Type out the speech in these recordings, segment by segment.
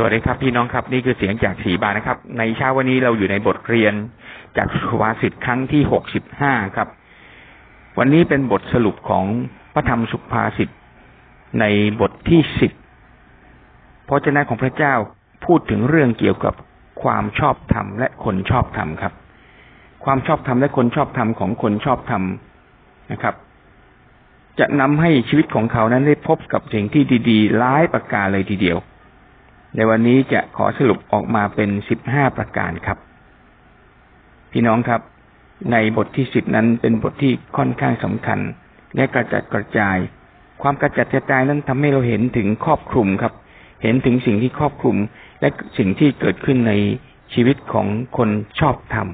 สวัสดีครับพี่น้องครับนี่คือเสียงจากสีบานะครับ ในเช้าวันนี้เราอยู่ในบทเรียนจากสุภาษิตครั้งที่หกสิบห้าครับ วันนี้เป็นบทสรุปของพระธรรมสุภาษิตในบทที่สิบพระเจ้าของพระเจ้าพูดถึงเรื่องเกี่ยวกับความชอบธรรมและคนชอบธรรมครับ ความชอบธรรมและคนชอบธรรมของคนชอบธรรมนะครับ จะนำให้ชีวิตของเขานั้นได้พบกับสิ่งที่ดีๆร้ายประการเลยทีเดียว ในวันนี้จะขอสรุปออกมาเป็นสิบห้าประการครับ พี่น้องครับ ในบทที่สิบนั้นเป็นบทที่ค่อนข้างสำคัญ และกระจัดกระจาย ความกระจัดกระจายนั้นทำให้เราเห็นถึงครอบคลุมครับ เห็นถึงสิ่งที่ครอบคลุม และสิ่งที่เกิดขึ้นในชีวิตของคนชอบธรรม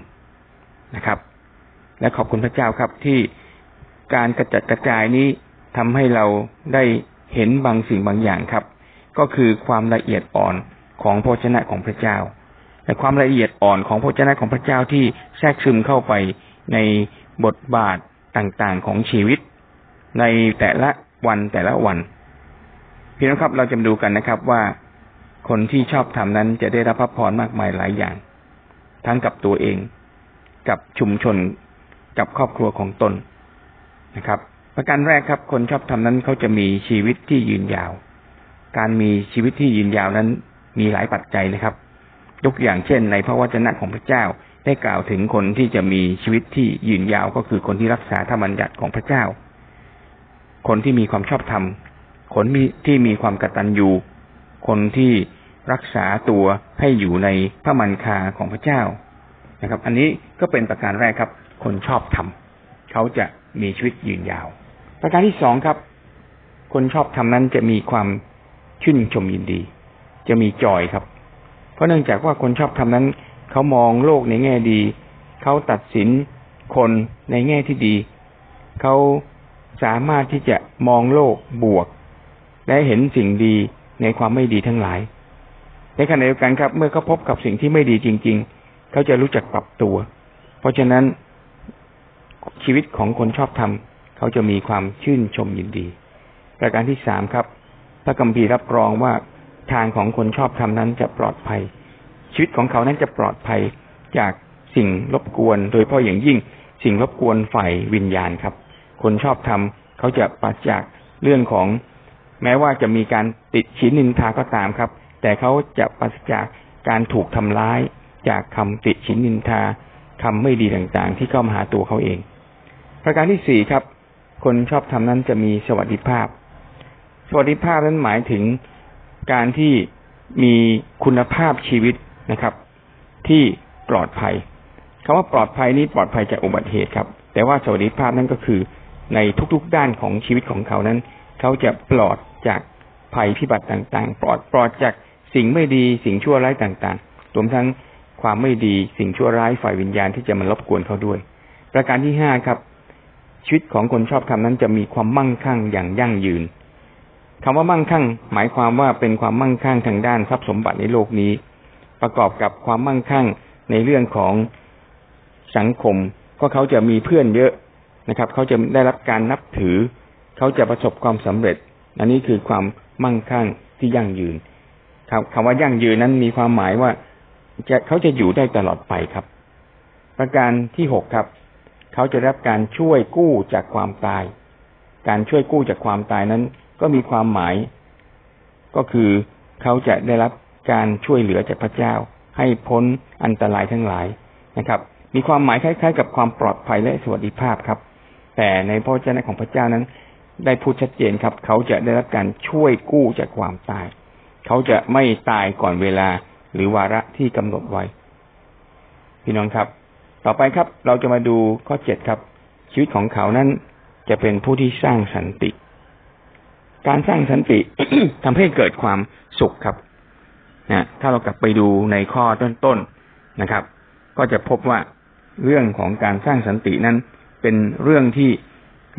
นะครับ และขอบคุณพระเจ้าครับที่การกระจัดกระจายนี้ทำให้เราได้เห็นบางสิ่งบางอย่างครับ ก็คือความละเอียดอ่อนของพระชนะของพระเจ้าและความละเอียดอ่อนของพระชนะของพระเจ้าที่แทรกซึมเข้าไปในบทบาทต่างๆของชีวิต ในแต่ละวันแต่ละวันพี่น้องครับเราจะมาดูกันนะครับว่าคนที่ชอบทำนั้นจะได้รับพระพรมากมายหลายอย่าง ทั้งกับตัวเอง กับชุมชน กับครอบครัวของตนนะครับ ประการแรกครับ คนชอบทำนั้นเขาจะมีชีวิตที่ยืนยาว การมีชีวิตที่ยืนยาวนั้นมีหลายปัจจัยนะครับ ยกอย่างเช่น ในพระวจนะของพระเจ้าได้กล่าวถึงคนที่จะมีชีวิตที่ยืนยาวก็คือคนที่รักษาธรรมบัญญัติของพระเจ้า คนที่มีความชอบธรรม คนที่มีความกตัญญู คนที่รักษาตัวให้อยู่ในพระมันคาของพระเจ้านะครับ อันนี้ก็เป็นประการแรกครับ คนชอบธรรมเขาจะมีชีวิตยืนยาว ประการที่สองครับ คนชอบทำนั้นจะมีความ ชื่นชมยินดี จะมีจอยครับ เพราะเนื่องจากว่าคนชอบทำนั้น เขามองโลกในแง่ดี เขาตัดสินคนในแง่ที่ดี เขาสามารถที่จะมองโลกบวก และเห็นสิ่งดีในความไม่ดีทั้งหลาย ในขณะเดียวกันครับ เมื่อเขาพบกับสิ่งที่ไม่ดีจริง ๆ เขาจะรู้จักปรับตัว เพราะฉะนั้นชีวิตของคนชอบทำเขาจะมีความชื่นชมยินดี ประการที่สามครับ พระกัมภีรับรองว่าทางของคนชอบทำนั้นจะปลอดภัย ชีวิตของเขานั้นจะปลอดภัยจากสิ่งรบกวน โดยเฉพาะอย่างยิ่งสิ่งรบกวนฝ่ายวิญญาณครับ คนชอบทำเขาจะปราศจากเรื่องของ แม้ว่าจะมีการติดชิ้นนินทาก็ตามครับ แต่เขาจะปราศจากการถูกทำร้าย จากคำติดชิ้นนินทาคำไม่ดีต่างๆ ที่เข้ามาหาตัวเขาเอง ประการที่สี่ครับ คนชอบทำนั้นจะมีสวัสดิภาพ สวัสดิภาพนั้นหมายถึงการที่มีคุณภาพชีวิตนะครับ ที่ปลอดภัยคำว่าปลอดภัยนี้ปลอดภัยจากอุบัติเหตุครับ แต่ว่าสวัสดิภาพนั้นก็คือในทุกๆด้านของชีวิตของเขานั้น เขาจะปลอดจากภัยพิบัติต่างๆ ปลอดปลอดจากสิ่งไม่ดีสิ่งชั่วร้ายต่างๆรวมทั้งความไม่ดีสิ่งชั่วร้ายฝ่ายวิญญาณที่จะมารบกวนเขาด้วย ประการที่ห้าครับ ชีวิตของคนชอบธรรมนั้นจะมีความมั่งคั่งอย่างยั่งยืน คำว่ามั่งคั่ง หมายความว่าเป็นความมั่งคั่งทางด้านทรัพย์สมบัติในโลกนี้ ประกอบกับความมั่งคั่งในเรื่องของสังคมก็เขาจะมีเพื่อนเยอะนะครับ เขาจะได้รับการนับถือ เขาจะประสบความสำเร็จ อันนี้คือความมั่งคั่งที่ยั่งยืนครับคำว่ายั่งยืนนั้นมีความหมายว่าจะเขาจะอยู่ได้ตลอดไปครับ ประการที่หกครับ เขาจะรับการช่วยกู้จากความตาย การช่วยกู้จากความตายนั้น ก็มีความหมาย ก็คือเขาจะได้รับการช่วยเหลือจากพระเจ้า ให้พ้นอันตรายทั้งหลายนะครับ มีความหมายคล้าย ๆ กับความปลอดภัยและสวัสดิภาพครับ แต่ในพระเจ้าของพระเจ้านั้น ได้พูดชัดเจนครับ เขาจะได้รับการช่วยกู้จากความตาย เขาจะไม่ตายก่อนเวลาหรือวาระที่กำหนดไว้ พี่น้องครับ ต่อไปครับ เราจะมาดูข้อเจ็ดครับ ชีวิตของเขานั้นจะเป็นผู้ที่สร้างสันติ การสร้างสันติทำให้เกิดความสุขครับนะถ้าเรากลับไปดูในข้อต้นๆนะครับ ก็จะพบว่าเรื่องของการสร้างสันตินั้น เป็นเรื่องที่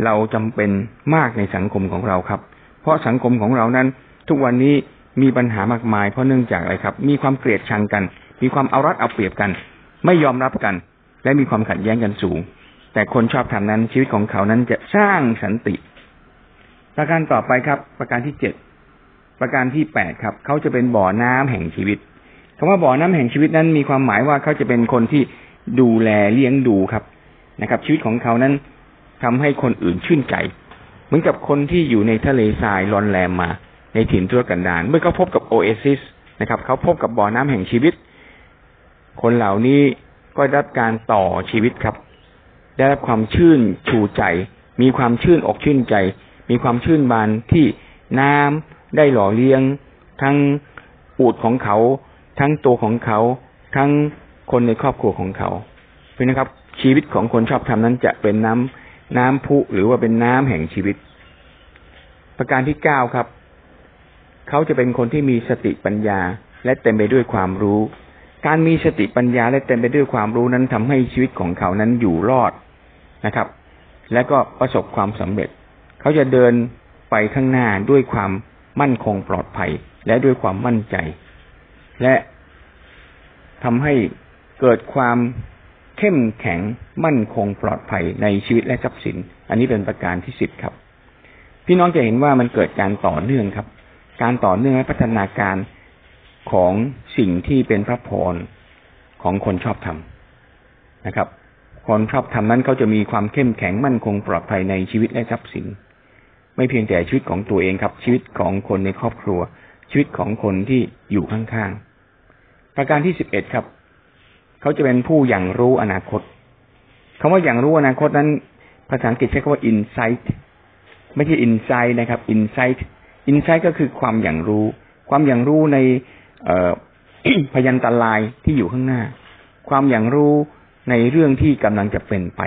เราจำเป็นมากในสังคมของเราครับ เพราะสังคมของเรานั้น ทุกวันนี้มีปัญหามากมาย เพราะเนื่องจากอะไรครับ มีความเกลียดชังกัน มีความเอารัดเอาเปรียบกัน ไม่ยอมรับกัน และมีความขัดแย้งกันสูง แต่คนชอบทำนั้นชีวิตของเขานั้นจะสร้างสันติ ประการต่อไปครับ ประการที่เจ็ดประการที่แปดครับ เขาจะเป็นบ่อน้ำแห่งชีวิตคำว่าบ่อน้ำแห่งชีวิตนั้นมีความหมายว่าเขาจะเป็นคนที่ดูแลเลี้ยงดูครับนะครับ ชีวิตของเขานั้นทำให้คนอื่นชื่นใจ เหมือนกับคนที่อยู่ในทะเลทรายรอนแรมมา ในถิ่นทุรกันดารเมื่อเขาพบกับโอเอซิสนะครับ เขาพบกับบ่อน้ำแห่งชีวิต คนเหล่านี้ก็ได้รับการต่อชีวิตครับ ได้รับความชื่นชูใจ มีความชื่นอกชื่นใจ มีความชื่นบานที่น้ำได้หล่อเลี้ยง ทั้งอูดของเขา ทั้งตัวของเขา ทั้งคนในครอบครัวของเขาเพราะนะครับ ชีวิตของคนชอบทำนั้นจะเป็นน้ำน้ำพุหรือว่าเป็นน้ำแห่งชีวิต ประการที่เก้าครับ เขาจะเป็นคนที่มีสติปัญญา และเต็มไปด้วยความรู้ การมีสติปัญญาและเต็มไปด้วยความรู้นั้นทำให้ชีวิตของเขานั้นอยู่รอดนะครับ และก็ประสบความสำเร็จ เขาจะเดินไปข้างหน้าด้วยความมั่นคงปลอดภัย และด้วยความมั่นใจ และทำให้เกิดความเข้มแข็งมั่นคงปลอดภัยในชีวิตและทรัพย์สิน อันนี้เป็นประการที่สิบครับ พี่น้องจะเห็นว่ามันเกิดการต่อเนื่องครับ การต่อเนื่องและพัฒนาการของสิ่งที่เป็นพระพรของคนชอบธรรมนะครับ คนชอบธรรมนั้นเขาจะมีความเข้มแข็งมั่นคงปลอดภัยในชีวิตและทรัพย์สิน ไม่เพียงแต่ชีวิตของตัวเองครับ ชีวิตของคนในครอบครัว ชีวิตของคนที่อยู่ข้างๆ ประการที่สิบเอ็ดครับ เขาจะเป็นผู้อย่างรู้อนาคตคำว่าอย่างรู้อนาคตนั้น ภาษาอังกฤษใช้คำว่า insight ไม่ใช่ insight นะครับ insight insight ก็คือความอย่างรู้ ความอย่างรู้ในพยันตรายที่อยู่ข้างหน้า ความอย่างรู้ในเรื่องที่กำลังจะเป็นไป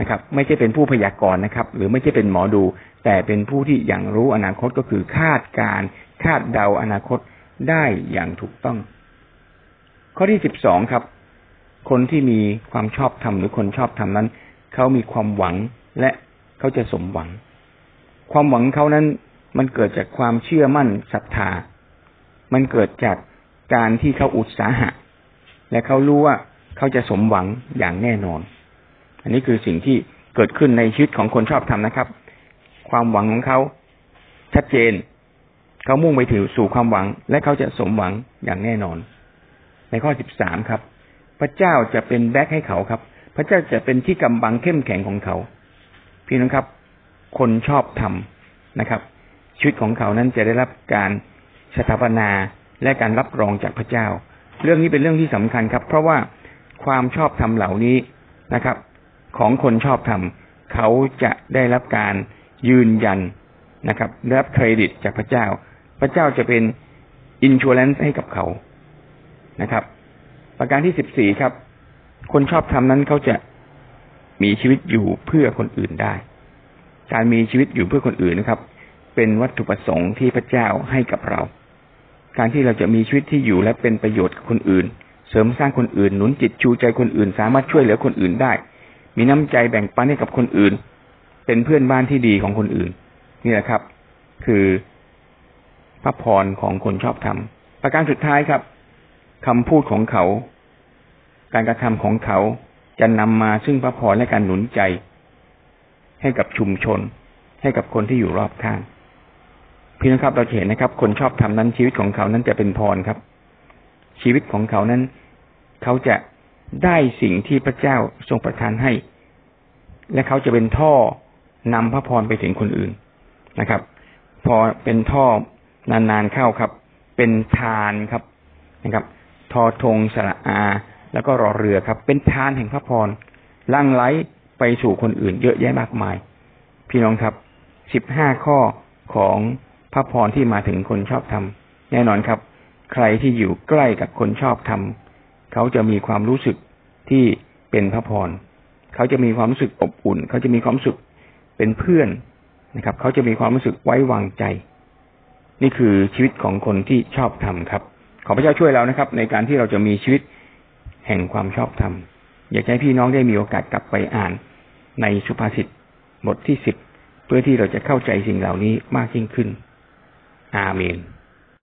นะครับ ไม่ใช่เป็นผู้พยากรณ์นะครับ หรือไม่ใช่เป็นหมอดู แต่เป็นผู้ที่อย่างรู้อนาคตก็คือคาดการคาดเดาอนาคตได้อย่างถูกต้อง ข้อที่สิบสองครับ คนที่มีความชอบธรรมหรือคนชอบธรรมนั้นเขามีความหวังและเขาจะสมหวัง ความหวังเขานั้นมันเกิดจากความเชื่อมั่นศรัทธา มันเกิดจากการที่เขาอุตสาหะ และเขารู้ว่าเขาจะสมหวังอย่างแน่นอน อันนี้คือสิ่งที่เกิดขึ้นในชีวิตของคนชอบธรรมนะครับ ความหวังของเขาชัดเจน เขามุ่งไปถึงสู่ความหวัง และเขาจะสมหวังอย่างแน่นอน ในข้อสิบสามครับ พระเจ้าจะเป็นแบ็คให้เขาครับ พระเจ้าจะเป็นที่กำบังเข้มแข็งของเขา พี่น้องครับ คนชอบทำนะครับ ชีวิตของเขานั้นจะได้รับการสถาปนาและการรับรองจากพระเจ้า เรื่องนี้เป็นเรื่องที่สำคัญครับ เพราะว่าความชอบธรรมเหล่านี้นะครับ ของคนชอบธรรมเขาจะได้รับการยืนยันนะครับได้รับเครดิตจากพระเจ้า พระเจ้าจะเป็นอินชูแลนซ์ให้กับเขานะครับ ประการที่สิบสี่ครับ คนชอบทำนั้นเขาจะมีชีวิตอยู่เพื่อคนอื่นได้ การมีชีวิตอยู่เพื่อคนอื่นนะครับ เป็นวัตถุประสงค์ที่พระเจ้าให้กับเรา การที่เราจะมีชีวิตที่อยู่และเป็นประโยชน์กับคนอื่น เสริมสร้างคนอื่นหนุนจิตชูใจคนอื่น สามารถช่วยเหลือคนอื่นได้ มีน้ำใจแบ่งปันให้กับคนอื่น เป็นเพื่อนบ้านที่ดีของคนอื่น นี่แหละครับ คือพระพรของคนชอบธรรมประการสุดท้ายครับคำพูดของเขา การกระทำของเขาจะนำมาซึ่งพระพรและการหนุนใจ ให้กับชุมชน ให้กับคนที่อยู่รอบข้างพี่นะครับ เราเห็นนะครับ คนชอบทำนั้นชีวิตของเขานั้นจะเป็นพรครับ ชีวิตของเขานั้น เขาจะ ได้สิ่งที่พระเจ้าทรงประทานให้ และเขาจะเป็นท่อนำพระพรไปถึงคนอื่นนะครับ พอเป็นท่อนานๆเข้าครับ เป็นทานครับนะครับ ทอทงสระอา แล้วก็รอเรือครับ เป็นทานแห่งพระพรลั่งไหลไปสู่คนอื่น เยอะแยะมากมาย พี่น้องครับสิบห้าข้อของพระพรที่มาถึงคนชอบทำแน่นอนครับ ใครที่อยู่ใกล้กับคนชอบทำ เขาจะมีความรู้สึกที่เป็นพระพร เขาจะมีความรู้สึกอบอุ่น เขาจะมีความรู้สึกเป็นเพื่อนนะครับ เขาจะมีความรู้สึกไว้วางใจ นี่คือชีวิตของคนที่ชอบทำครับ ขอพระเจ้าช่วยเรานะครับ ในการที่เราจะมีชีวิตแห่งความชอบธรรม อยากให้พี่น้องได้มีโอกาสกลับไปอ่าน ในสุภาษิตบทที่สิบเพื่อที่เราจะเข้าใจสิ่งเหล่านี้มากยิ่งขึ้น อาเมน